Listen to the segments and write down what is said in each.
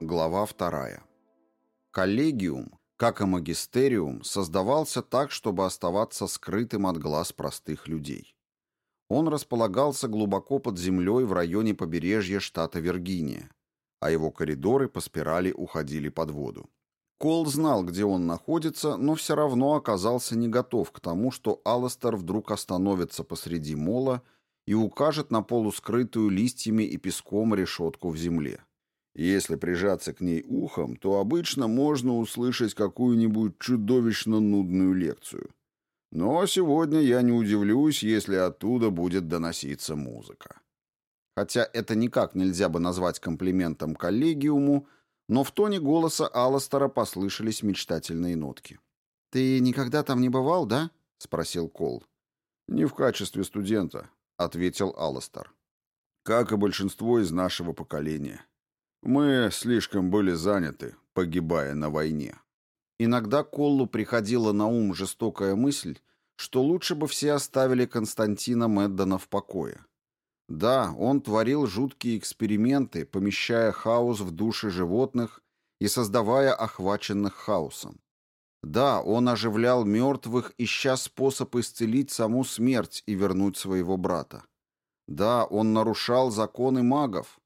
Глава вторая. Коллегиум, как и магистериум, создавался так, чтобы оставаться скрытым от глаз простых людей. Он располагался глубоко под землей в районе побережья штата Виргиния, а его коридоры по спирали уходили под воду. Кол знал, где он находится, но все равно оказался не готов к тому, что Алластер вдруг остановится посреди мола и укажет на полускрытую листьями и песком решетку в земле. Если прижаться к ней ухом, то обычно можно услышать какую-нибудь чудовищно нудную лекцию. Но сегодня я не удивлюсь, если оттуда будет доноситься музыка. Хотя это никак нельзя бы назвать комплиментом коллегиуму, но в тоне голоса Алластера послышались мечтательные нотки. «Ты никогда там не бывал, да?» — спросил Кол. «Не в качестве студента», — ответил Алластер. «Как и большинство из нашего поколения. Мы слишком были заняты, погибая на войне». Иногда Коллу приходила на ум жестокая мысль, что лучше бы все оставили Константина Меддона в покое. Да, он творил жуткие эксперименты, помещая хаос в души животных и создавая охваченных хаосом. Да, он оживлял мертвых, ища способ исцелить саму смерть и вернуть своего брата. Да, он нарушал законы магов.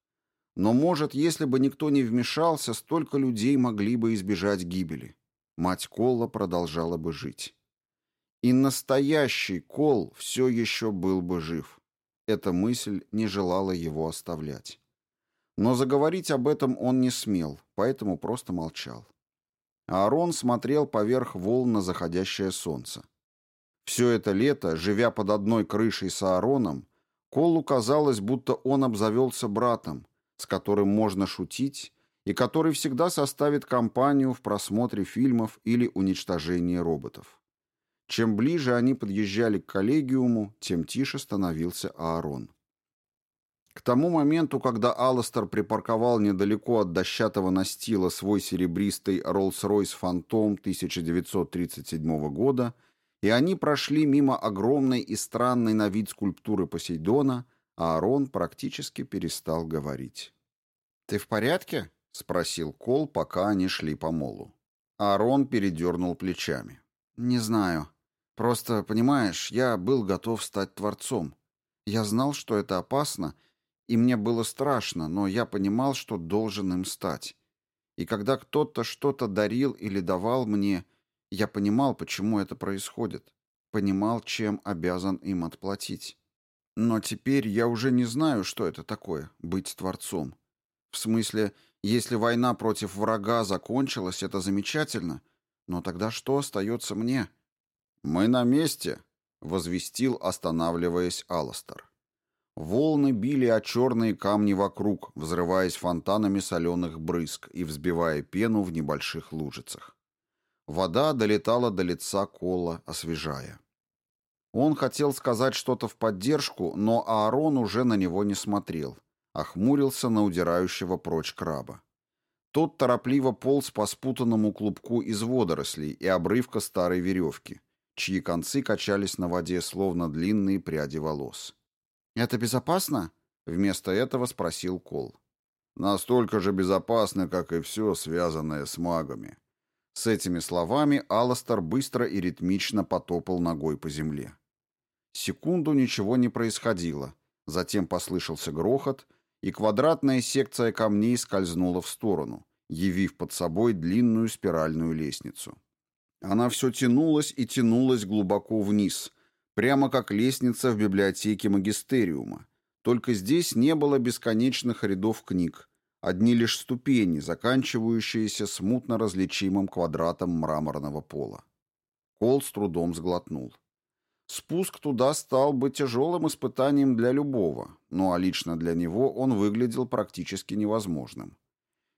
Но, может, если бы никто не вмешался, столько людей могли бы избежать гибели. Мать Колла продолжала бы жить. И настоящий Кол все еще был бы жив. Эта мысль не желала его оставлять. Но заговорить об этом он не смел, поэтому просто молчал. Аарон смотрел поверх волн на заходящее солнце. Все это лето, живя под одной крышей с Аароном, Колу казалось, будто он обзавелся братом, с которым можно шутить и который всегда составит компанию в просмотре фильмов или уничтожении роботов. Чем ближе они подъезжали к коллегиуму, тем тише становился Аарон. К тому моменту, когда Алластер припарковал недалеко от дощатого настила свой серебристый Rolls-Royce Phantom 1937 года, и они прошли мимо огромной и странной на вид скульптуры Посейдона, Аарон практически перестал говорить. «Ты в порядке?» — спросил Кол, пока они шли по молу. Аарон передернул плечами. «Не знаю. Просто, понимаешь, я был готов стать творцом. Я знал, что это опасно, и мне было страшно, но я понимал, что должен им стать. И когда кто-то что-то дарил или давал мне, я понимал, почему это происходит. Понимал, чем обязан им отплатить. Но теперь я уже не знаю, что это такое — быть творцом. В смысле, если война против врага закончилась, это замечательно, но тогда что остается мне?» «Мы на месте», — возвестил, останавливаясь Алластер. Волны били о черные камни вокруг, взрываясь фонтанами соленых брызг и взбивая пену в небольших лужицах. Вода долетала до лица Кола, освежая. Он хотел сказать что-то в поддержку, но Аарон уже на него не смотрел, охмурился на удирающего прочь краба. Тот торопливо полз по спутанному клубку из водорослей и обрывка старой веревки — чьи концы качались на воде, словно длинные пряди волос. «Это безопасно?» — вместо этого спросил Кол. «Настолько же безопасно, как и все, связанное с магами». С этими словами Аластер быстро и ритмично потопал ногой по земле. Секунду ничего не происходило, затем послышался грохот, и квадратная секция камней скользнула в сторону, явив под собой длинную спиральную лестницу. Она все тянулась и тянулась глубоко вниз, прямо как лестница в библиотеке магистериума. Только здесь не было бесконечных рядов книг, одни лишь ступени, заканчивающиеся смутно различимым квадратом мраморного пола. Кол с трудом сглотнул. Спуск туда стал бы тяжелым испытанием для любого, ну а лично для него он выглядел практически невозможным.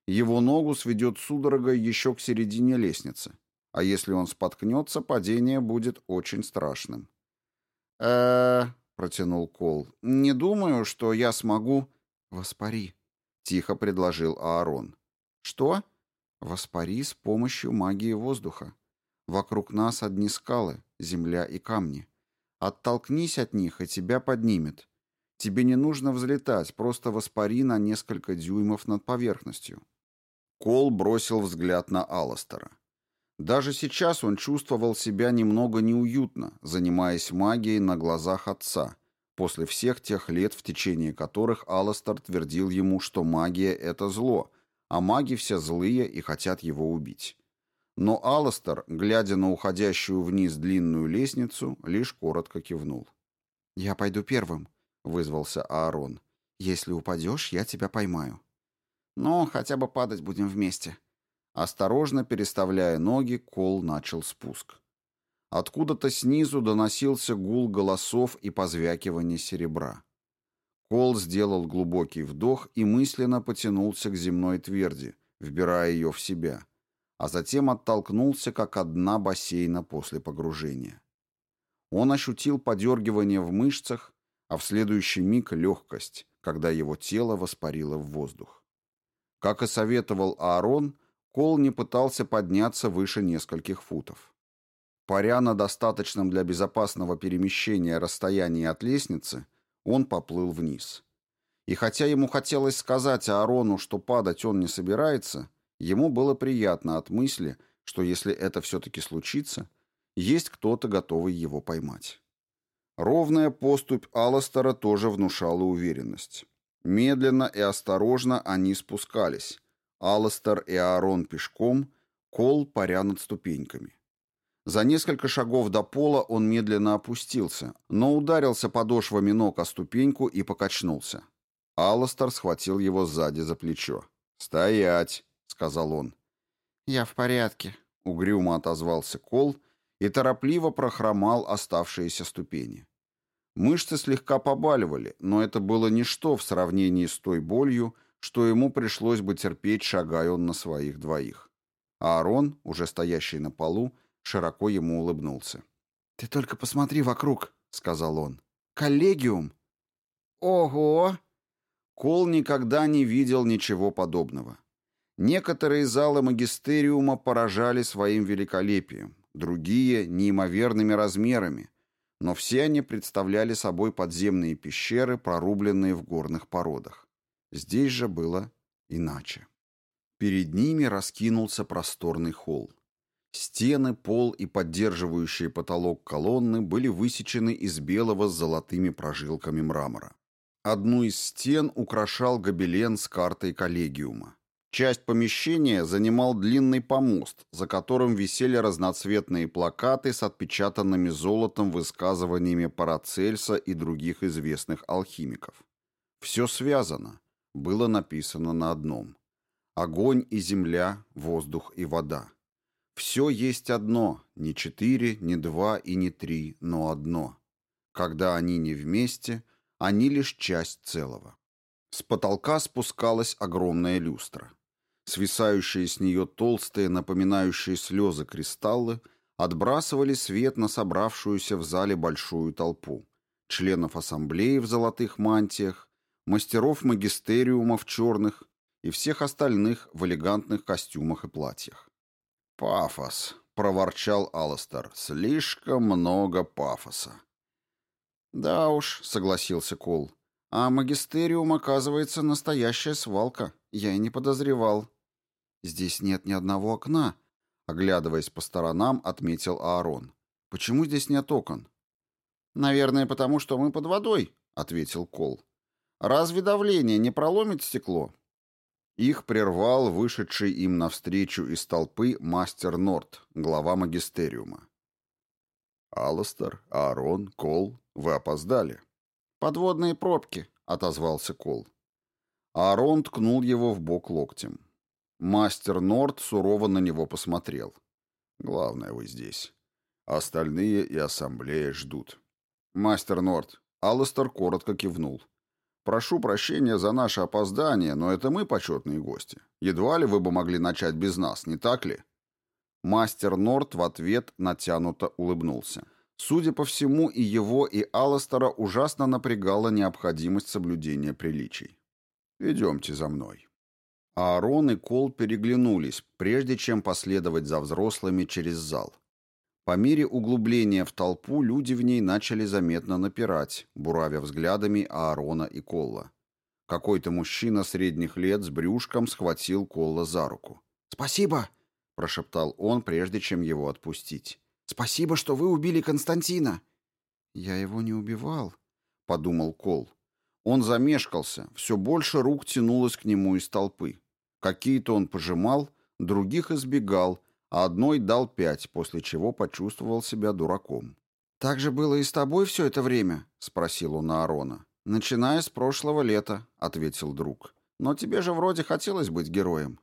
Его ногу сведет судорогой еще к середине лестницы. А если он споткнется, падение будет очень страшным. э протянул Кол. «Не думаю, что я смогу...» «Воспари», — тихо предложил Аарон. «Что?» «Воспари с помощью магии воздуха. Вокруг нас одни скалы, земля и камни. Оттолкнись от них, и тебя поднимет. Тебе не нужно взлетать, просто воспари на несколько дюймов над поверхностью». Кол бросил взгляд на Алластера. Даже сейчас он чувствовал себя немного неуютно, занимаясь магией на глазах отца, после всех тех лет, в течение которых Алластер твердил ему, что магия — это зло, а маги все злые и хотят его убить. Но Алластер, глядя на уходящую вниз длинную лестницу, лишь коротко кивнул. «Я пойду первым», — вызвался Аарон. «Если упадешь, я тебя поймаю». «Ну, хотя бы падать будем вместе». Осторожно переставляя ноги, Кол начал спуск. Откуда-то снизу доносился гул голосов и позвякивание серебра. Кол сделал глубокий вдох и мысленно потянулся к земной тверди, вбирая ее в себя, а затем оттолкнулся, как одна бассейна после погружения. Он ощутил подергивание в мышцах, а в следующий миг легкость, когда его тело воспарило в воздух. Как и советовал Аарон, Кол не пытался подняться выше нескольких футов. Паря на достаточном для безопасного перемещения расстоянии от лестницы, он поплыл вниз. И хотя ему хотелось сказать Аарону, что падать он не собирается, ему было приятно от мысли, что если это все-таки случится, есть кто-то, готовый его поймать. Ровная поступь Алластера тоже внушала уверенность. Медленно и осторожно они спускались, Алластер и Аарон пешком, Кол паря над ступеньками. За несколько шагов до пола он медленно опустился, но ударился подошвами ног о ступеньку и покачнулся. Алластер схватил его сзади за плечо. «Стоять!» — сказал он. «Я в порядке», — угрюмо отозвался Кол и торопливо прохромал оставшиеся ступени. Мышцы слегка побаливали, но это было ничто в сравнении с той болью, что ему пришлось бы терпеть, шагая он на своих двоих. А Аарон, уже стоящий на полу, широко ему улыбнулся. «Ты только посмотри вокруг», — сказал он. «Коллегиум!» «Ого!» Кол никогда не видел ничего подобного. Некоторые залы магистериума поражали своим великолепием, другие — неимоверными размерами, но все они представляли собой подземные пещеры, прорубленные в горных породах. Здесь же было иначе. Перед ними раскинулся просторный холл. Стены, пол и поддерживающие потолок колонны были высечены из белого с золотыми прожилками мрамора. Одну из стен украшал гобелен с картой коллегиума. Часть помещения занимал длинный помост, за которым висели разноцветные плакаты с отпечатанными золотом высказываниями Парацельса и других известных алхимиков. Все связано было написано на одном. Огонь и земля, воздух и вода. Все есть одно, не четыре, не два и не три, но одно. Когда они не вместе, они лишь часть целого. С потолка спускалась огромная люстра. Свисающие с нее толстые, напоминающие слезы кристаллы, отбрасывали свет на собравшуюся в зале большую толпу. Членов ассамблеи в золотых мантиях, мастеров магистериума в черных и всех остальных в элегантных костюмах и платьях. «Пафос», — проворчал Алластер, — «слишком много пафоса». «Да уж», — согласился Кол, — «а магистериум, оказывается, настоящая свалка. Я и не подозревал». «Здесь нет ни одного окна», — оглядываясь по сторонам, отметил Аарон. «Почему здесь нет окон?» «Наверное, потому что мы под водой», — ответил Кол. Разве давление не проломит стекло? Их прервал вышедший им навстречу из толпы мастер Норт, глава магистериума. «Алластер, Аарон, Кол, вы опоздали». «Подводные пробки», — отозвался Кол. Аарон ткнул его в бок локтем. Мастер Норт сурово на него посмотрел. «Главное, вы здесь. Остальные и ассамблея ждут». «Мастер Норт». Алластер коротко кивнул. Прошу прощения за наше опоздание, но это мы почетные гости. Едва ли вы бы могли начать без нас, не так ли?» Мастер Норт в ответ натянуто улыбнулся. Судя по всему, и его, и Алластера ужасно напрягала необходимость соблюдения приличий. «Идемте за мной». Аарон и Кол переглянулись, прежде чем последовать за взрослыми через зал. По мере углубления в толпу люди в ней начали заметно напирать, буравя взглядами Аарона и Колла. Какой-то мужчина средних лет с брюшком схватил Колла за руку. «Спасибо!» — прошептал он, прежде чем его отпустить. «Спасибо, что вы убили Константина!» «Я его не убивал», — подумал Кол. Он замешкался, все больше рук тянулось к нему из толпы. Какие-то он пожимал, других избегал, а одной дал пять, после чего почувствовал себя дураком. «Так же было и с тобой все это время?» — спросил он Аарона. «Начиная с прошлого лета», — ответил друг. «Но тебе же вроде хотелось быть героем».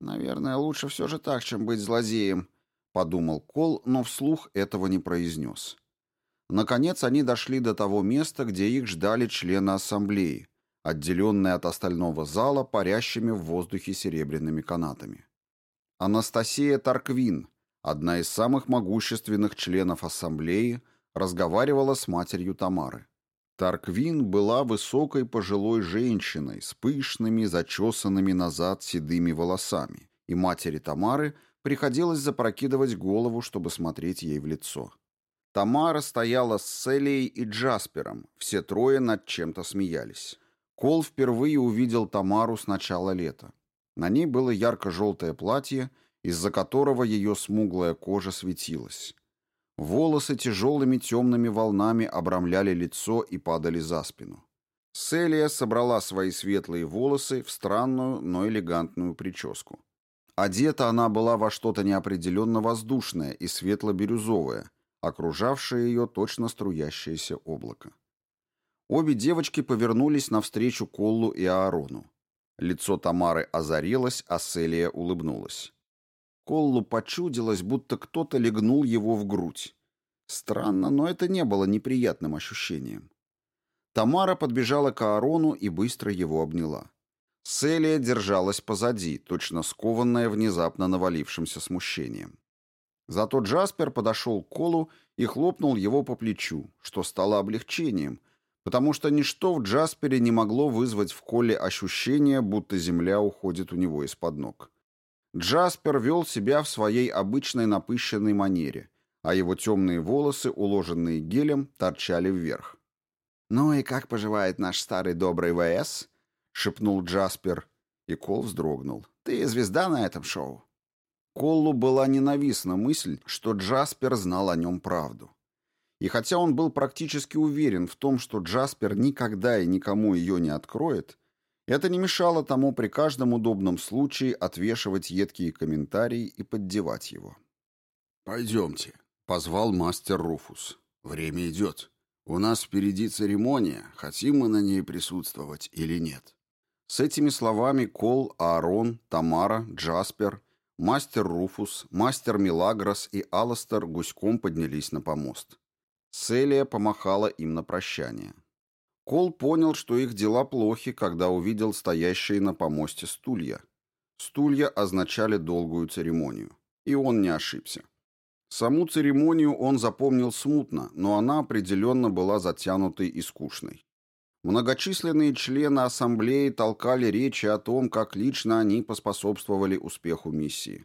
«Наверное, лучше все же так, чем быть злодеем», — подумал Кол, но вслух этого не произнес. Наконец они дошли до того места, где их ждали члены ассамблеи, отделенные от остального зала парящими в воздухе серебряными канатами. Анастасия Тарквин, одна из самых могущественных членов ассамблеи, разговаривала с матерью Тамары. Тарквин была высокой пожилой женщиной с пышными, зачесанными назад седыми волосами, и матери Тамары приходилось запрокидывать голову, чтобы смотреть ей в лицо. Тамара стояла с Селией и Джаспером, все трое над чем-то смеялись. Кол впервые увидел Тамару с начала лета. На ней было ярко-желтое платье, из-за которого ее смуглая кожа светилась. Волосы тяжелыми темными волнами обрамляли лицо и падали за спину. Селия собрала свои светлые волосы в странную, но элегантную прическу. Одета она была во что-то неопределенно воздушное и светло-бирюзовое, окружавшее ее точно струящееся облако. Обе девочки повернулись навстречу Коллу и Аарону. Лицо Тамары озарилось, а Селия улыбнулась. Коллу почудилось, будто кто-то легнул его в грудь. Странно, но это не было неприятным ощущением. Тамара подбежала к Аарону и быстро его обняла. Селия держалась позади, точно скованная внезапно навалившимся смущением. Зато Джаспер подошел к Колу и хлопнул его по плечу, что стало облегчением, потому что ничто в Джаспере не могло вызвать в Коле ощущение, будто земля уходит у него из-под ног. Джаспер вел себя в своей обычной напыщенной манере, а его темные волосы, уложенные гелем, торчали вверх. «Ну и как поживает наш старый добрый ВС?» — шепнул Джаспер, и Кол вздрогнул. «Ты звезда на этом шоу?» Коллу была ненавистна мысль, что Джаспер знал о нем правду. И хотя он был практически уверен в том, что Джаспер никогда и никому ее не откроет, это не мешало тому при каждом удобном случае отвешивать едкие комментарии и поддевать его. «Пойдемте», — позвал мастер Руфус. «Время идет. У нас впереди церемония, хотим мы на ней присутствовать или нет». С этими словами Кол, Аарон, Тамара, Джаспер, мастер Руфус, мастер Милагрос и Аластер гуськом поднялись на помост. Селия помахала им на прощание. Кол понял, что их дела плохи, когда увидел стоящие на помосте стулья. Стулья означали долгую церемонию. И он не ошибся. Саму церемонию он запомнил смутно, но она определенно была затянутой и скучной. Многочисленные члены ассамблеи толкали речи о том, как лично они поспособствовали успеху миссии.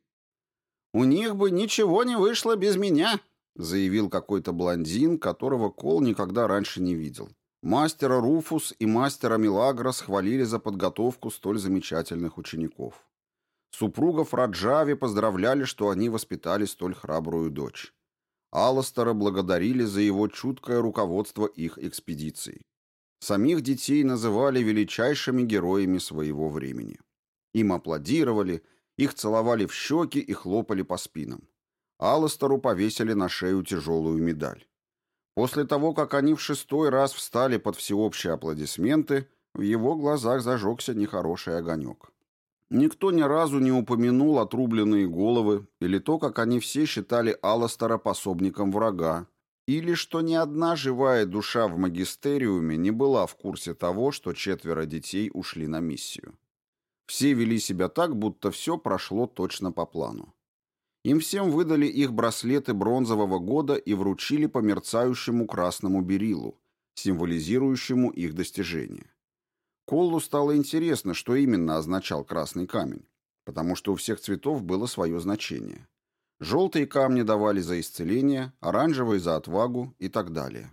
«У них бы ничего не вышло без меня», — заявил какой-то блондин, которого Кол никогда раньше не видел. Мастера Руфус и мастера Милагрос хвалили за подготовку столь замечательных учеников. Супругов Раджави поздравляли, что они воспитали столь храбрую дочь. Алластера благодарили за его чуткое руководство их экспедицией. Самих детей называли величайшими героями своего времени. Им аплодировали, их целовали в щеки и хлопали по спинам. Алластеру повесили на шею тяжелую медаль. После того, как они в шестой раз встали под всеобщие аплодисменты, в его глазах зажегся нехороший огонек. Никто ни разу не упомянул отрубленные головы или то, как они все считали Алластера пособником врага, или что ни одна живая душа в магистериуме не была в курсе того, что четверо детей ушли на миссию. Все вели себя так, будто все прошло точно по плану. Им всем выдали их браслеты бронзового года и вручили по мерцающему красному берилу, символизирующему их достижения. Коллу стало интересно, что именно означал красный камень, потому что у всех цветов было свое значение. Желтые камни давали за исцеление, оранжевые за отвагу и так далее.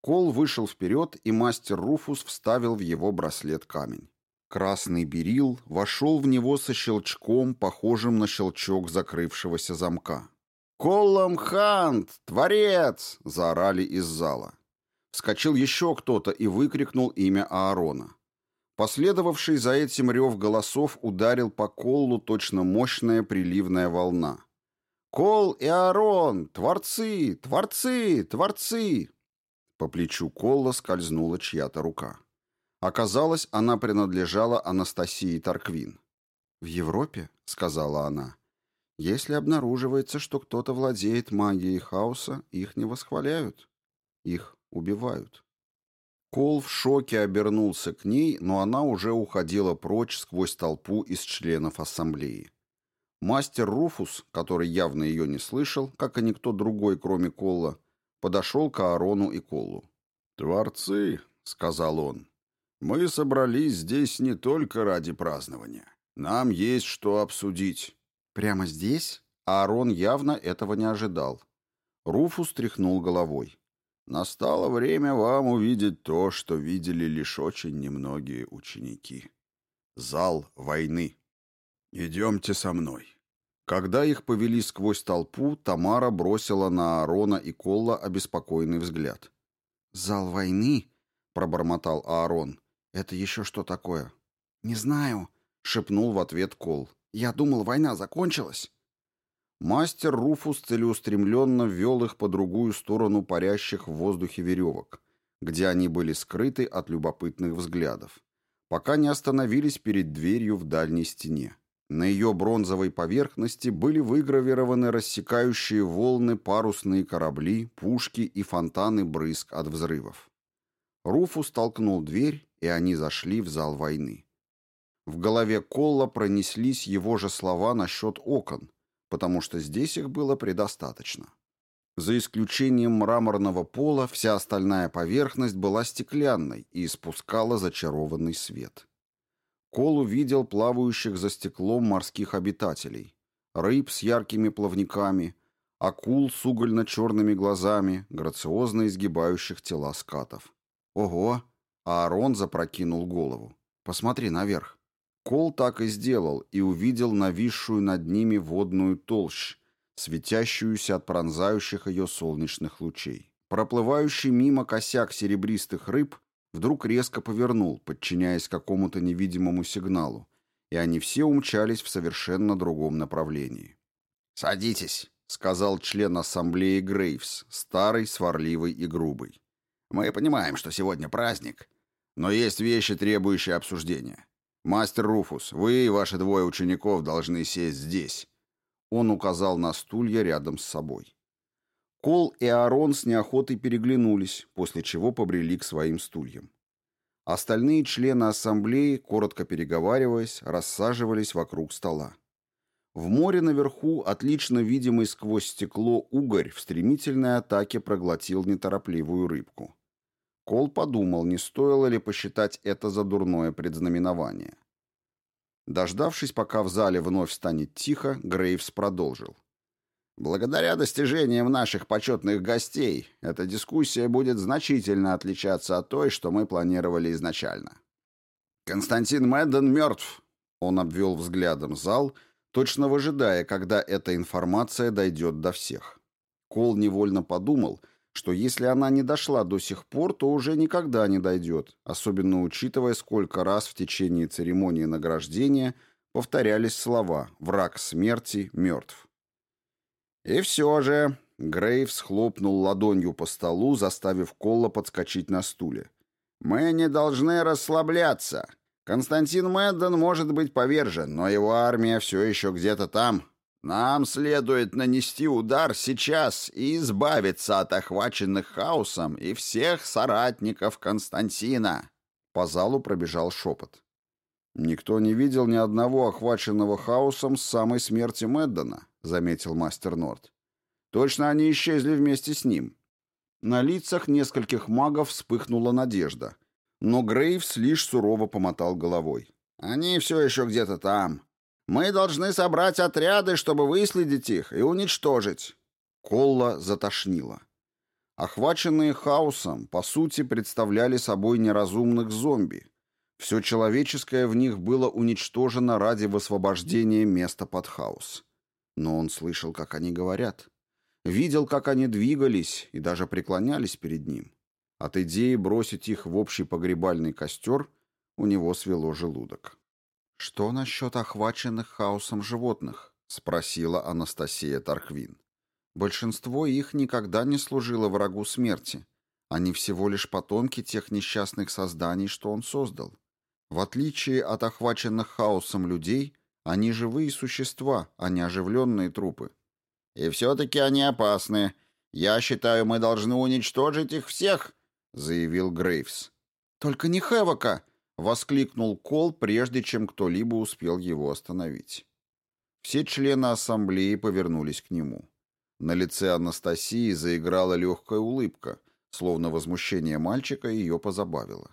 Кол вышел вперед, и мастер Руфус вставил в его браслет камень. Красный берил вошел в него со щелчком, похожим на щелчок закрывшегося замка. «Коллам Хант! Творец!» — заорали из зала. Вскочил еще кто-то и выкрикнул имя Аарона. Последовавший за этим рев голосов ударил по Коллу точно мощная приливная волна. «Кол и Аарон! Творцы! Творцы! Творцы!» По плечу Колла скользнула чья-то рука. Оказалось, она принадлежала Анастасии Тарквин. «В Европе, — сказала она, — если обнаруживается, что кто-то владеет магией хаоса, их не восхваляют, их убивают». Кол в шоке обернулся к ней, но она уже уходила прочь сквозь толпу из членов ассамблеи. Мастер Руфус, который явно ее не слышал, как и никто другой, кроме Колла, подошел к Аарону и Колу. «Творцы», — сказал он, — «мы собрались здесь не только ради празднования. Нам есть что обсудить». «Прямо здесь?» Аарон явно этого не ожидал. Руфус тряхнул головой. «Настало время вам увидеть то, что видели лишь очень немногие ученики. Зал войны». «Идемте со мной». Когда их повели сквозь толпу, Тамара бросила на Аарона и Колла обеспокоенный взгляд. «Зал войны?» — пробормотал Аарон. «Это еще что такое?» «Не знаю», — шепнул в ответ Кол. «Я думал, война закончилась». Мастер Руфус целеустремленно ввел их по другую сторону парящих в воздухе веревок, где они были скрыты от любопытных взглядов, пока не остановились перед дверью в дальней стене. На ее бронзовой поверхности были выгравированы рассекающие волны парусные корабли, пушки и фонтаны брызг от взрывов. Руфус толкнул дверь, и они зашли в зал войны. В голове Колла пронеслись его же слова насчет окон, потому что здесь их было предостаточно. За исключением мраморного пола, вся остальная поверхность была стеклянной и испускала зачарованный свет. Кол увидел плавающих за стеклом морских обитателей, рыб с яркими плавниками, акул с угольно-черными глазами, грациозно изгибающих тела скатов. «Ого!» А Аарон запрокинул голову. «Посмотри наверх». Кол так и сделал и увидел нависшую над ними водную толщь, светящуюся от пронзающих ее солнечных лучей. Проплывающий мимо косяк серебристых рыб вдруг резко повернул, подчиняясь какому-то невидимому сигналу, и они все умчались в совершенно другом направлении. «Садитесь», — сказал член ассамблеи Грейвс, старый, сварливый и грубый. «Мы понимаем, что сегодня праздник, но есть вещи, требующие обсуждения. Мастер Руфус, вы и ваши двое учеников должны сесть здесь». Он указал на стулья рядом с собой. Кол и Аарон с неохотой переглянулись, после чего побрели к своим стульям. Остальные члены ассамблеи, коротко переговариваясь, рассаживались вокруг стола. В море наверху, отлично видимый сквозь стекло угорь, в стремительной атаке проглотил неторопливую рыбку. Кол подумал, не стоило ли посчитать это за дурное предзнаменование. Дождавшись, пока в зале вновь станет тихо, Грейвс продолжил. Благодаря достижениям наших почетных гостей, эта дискуссия будет значительно отличаться от той, что мы планировали изначально. Константин Мэдден мертв. Он обвел взглядом зал, точно выжидая, когда эта информация дойдет до всех. Кол невольно подумал, что если она не дошла до сих пор, то уже никогда не дойдет, особенно учитывая, сколько раз в течение церемонии награждения повторялись слова «враг смерти мертв». И все же Грейвс хлопнул ладонью по столу, заставив Колла подскочить на стуле. «Мы не должны расслабляться. Константин Мэдден может быть повержен, но его армия все еще где-то там. Нам следует нанести удар сейчас и избавиться от охваченных хаосом и всех соратников Константина». По залу пробежал шепот. Никто не видел ни одного охваченного хаосом с самой смерти Мэддена. — заметил мастер Норд. «Точно они исчезли вместе с ним». На лицах нескольких магов вспыхнула надежда, но Грейвс лишь сурово помотал головой. «Они все еще где-то там. Мы должны собрать отряды, чтобы выследить их и уничтожить». Колла затошнила. Охваченные хаосом, по сути, представляли собой неразумных зомби. Все человеческое в них было уничтожено ради высвобождения места под хаос. Но он слышал, как они говорят. Видел, как они двигались и даже преклонялись перед ним. От идеи бросить их в общий погребальный костер у него свело желудок. «Что насчет охваченных хаосом животных?» — спросила Анастасия Тарквин. «Большинство их никогда не служило врагу смерти. Они всего лишь потомки тех несчастных созданий, что он создал. В отличие от охваченных хаосом людей, они живые существа, а не оживленные трупы. «И все-таки они опасны. Я считаю, мы должны уничтожить их всех», — заявил Грейвс. «Только не Хэвока!» — воскликнул Кол, прежде чем кто-либо успел его остановить. Все члены ассамблеи повернулись к нему. На лице Анастасии заиграла легкая улыбка, словно возмущение мальчика ее позабавило.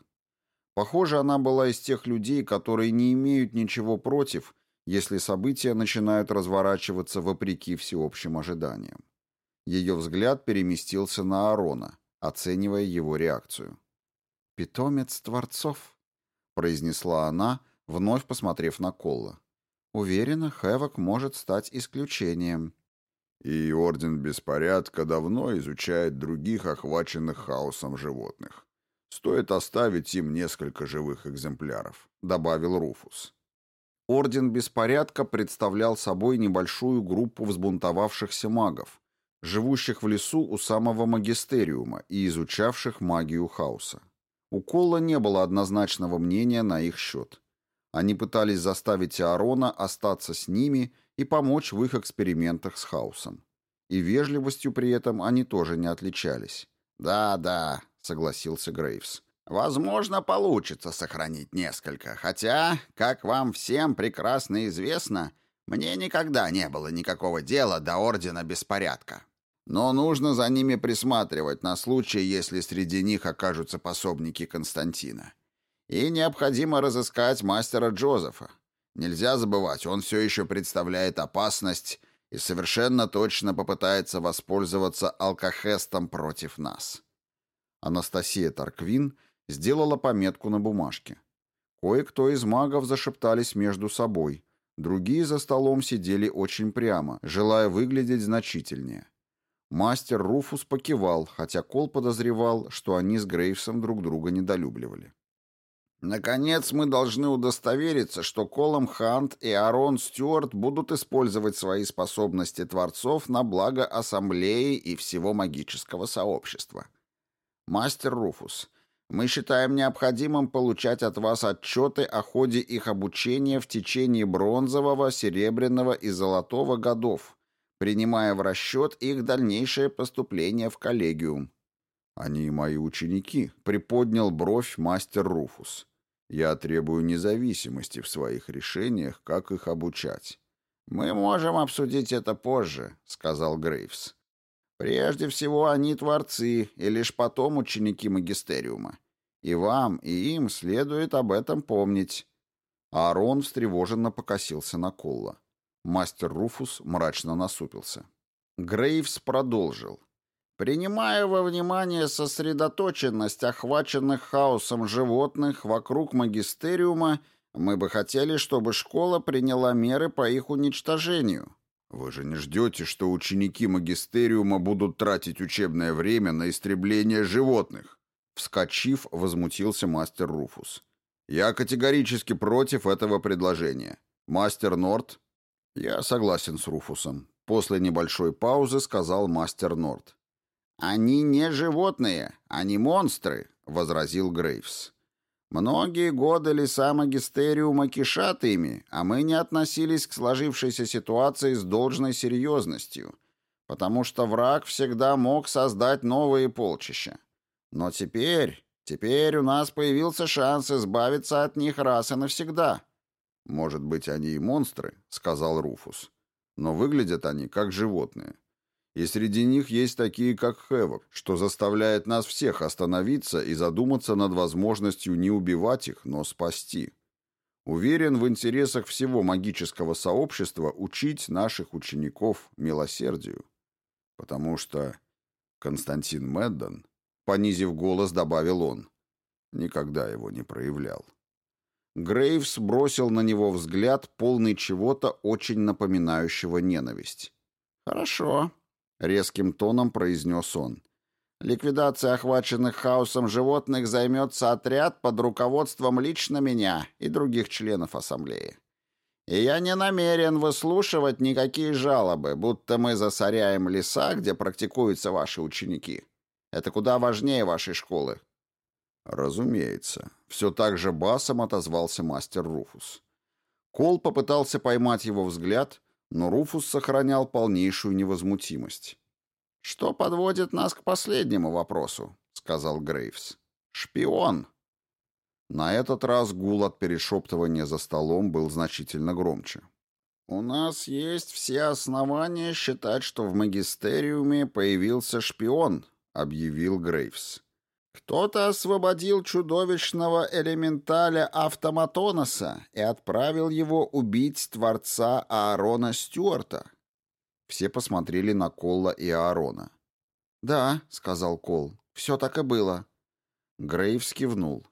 Похоже, она была из тех людей, которые не имеют ничего против, если события начинают разворачиваться вопреки всеобщим ожиданиям. Ее взгляд переместился на Арона, оценивая его реакцию. «Питомец Творцов», — произнесла она, вновь посмотрев на Колла. «Уверена, Хэвок может стать исключением». И Орден Беспорядка давно изучает других охваченных хаосом животных. Стоит оставить им несколько живых экземпляров», — добавил Руфус. Орден Беспорядка представлял собой небольшую группу взбунтовавшихся магов, живущих в лесу у самого магистериума и изучавших магию хаоса. У Колла не было однозначного мнения на их счет. Они пытались заставить Аарона остаться с ними и помочь в их экспериментах с хаосом. И вежливостью при этом они тоже не отличались. «Да, да», — согласился Грейвс. Возможно, получится сохранить несколько, хотя, как вам всем прекрасно известно, мне никогда не было никакого дела до Ордена Беспорядка. Но нужно за ними присматривать на случай, если среди них окажутся пособники Константина. И необходимо разыскать мастера Джозефа. Нельзя забывать, он все еще представляет опасность и совершенно точно попытается воспользоваться алкохестом против нас. Анастасия Тарквин — сделала пометку на бумажке. Кое-кто из магов зашептались между собой, другие за столом сидели очень прямо, желая выглядеть значительнее. Мастер Руфус покивал, хотя Кол подозревал, что они с Грейвсом друг друга недолюбливали. Наконец, мы должны удостовериться, что Колом Хант и Арон Стюарт будут использовать свои способности творцов на благо Ассамблеи и всего магического сообщества. Мастер Руфус, мы считаем необходимым получать от вас отчеты о ходе их обучения в течение бронзового, серебряного и золотого годов, принимая в расчет их дальнейшее поступление в коллегиум. «Они мои ученики», — приподнял бровь мастер Руфус. «Я требую независимости в своих решениях, как их обучать». «Мы можем обсудить это позже», — сказал Грейвс. Прежде всего, они творцы, и лишь потом ученики магистериума. И вам, и им следует об этом помнить. Аарон встревоженно покосился на Колла. Мастер Руфус мрачно насупился. Грейвс продолжил. Принимая во внимание сосредоточенность охваченных хаосом животных вокруг магистериума, мы бы хотели, чтобы школа приняла меры по их уничтожению. Вы же не ждете, что ученики магистериума будут тратить учебное время на истребление животных? Вскочив, возмутился мастер Руфус. Я категорически против этого предложения. Мастер Норт? Я согласен с Руфусом. После небольшой паузы сказал мастер Норт. «Они не животные, они монстры», — возразил Грейвс. Многие годы леса магистериума кишат ими, а мы не относились к сложившейся ситуации с должной серьезностью, потому что враг всегда мог создать новые полчища. Но теперь, теперь у нас появился шанс избавиться от них раз и навсегда. «Может быть, они и монстры», — сказал Руфус. «Но выглядят они как животные. И среди них есть такие, как Хэвок, что заставляет нас всех остановиться и задуматься над возможностью не убивать их, но спасти. Уверен, в интересах всего магического сообщества учить наших учеников милосердию. Потому что Константин Меддон, понизив голос, добавил он, никогда его не проявлял. Грейвс бросил на него взгляд, полный чего-то очень напоминающего ненависть. «Хорошо», — резким тоном произнес он. «Ликвидация охваченных хаосом животных займется отряд под руководством лично меня и других членов ассамблеи. И я не намерен выслушивать никакие жалобы, будто мы засоряем леса, где практикуются ваши ученики. Это куда важнее вашей школы. «Разумеется», — все так же басом отозвался мастер Руфус. Кол попытался поймать его взгляд, но Руфус сохранял полнейшую невозмутимость. «Что подводит нас к последнему вопросу?» — сказал Грейвс. «Шпион!» На этот раз гул от перешептывания за столом был значительно громче. «У нас есть все основания считать, что в магистериуме появился шпион», — объявил Грейвс. Кто-то освободил чудовищного элементаля Автоматоноса и отправил его убить творца Аарона Стюарта. Все посмотрели на Колла и Аарона. «Да», — сказал Кол, — «все так и было». Грейвс кивнул.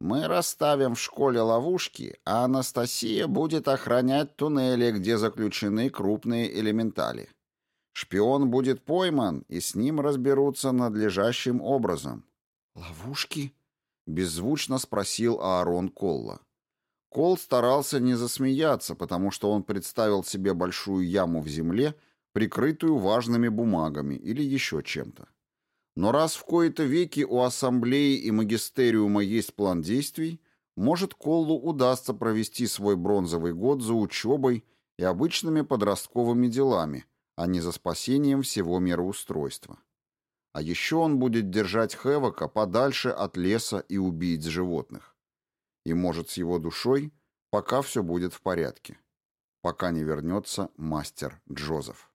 «Мы расставим в школе ловушки, а Анастасия будет охранять туннели, где заключены крупные элементали. Шпион будет пойман, и с ним разберутся надлежащим образом. «Ловушки?» — беззвучно спросил Аарон Колла. Кол старался не засмеяться, потому что он представил себе большую яму в земле, прикрытую важными бумагами или еще чем-то. Но раз в кои-то веки у ассамблеи и магистериума есть план действий, может, Коллу удастся провести свой бронзовый год за учебой и обычными подростковыми делами, а не за спасением всего мироустройства. А еще он будет держать Хевока подальше от леса и убийц животных. И, может, с его душой пока все будет в порядке. Пока не вернется мастер Джозеф.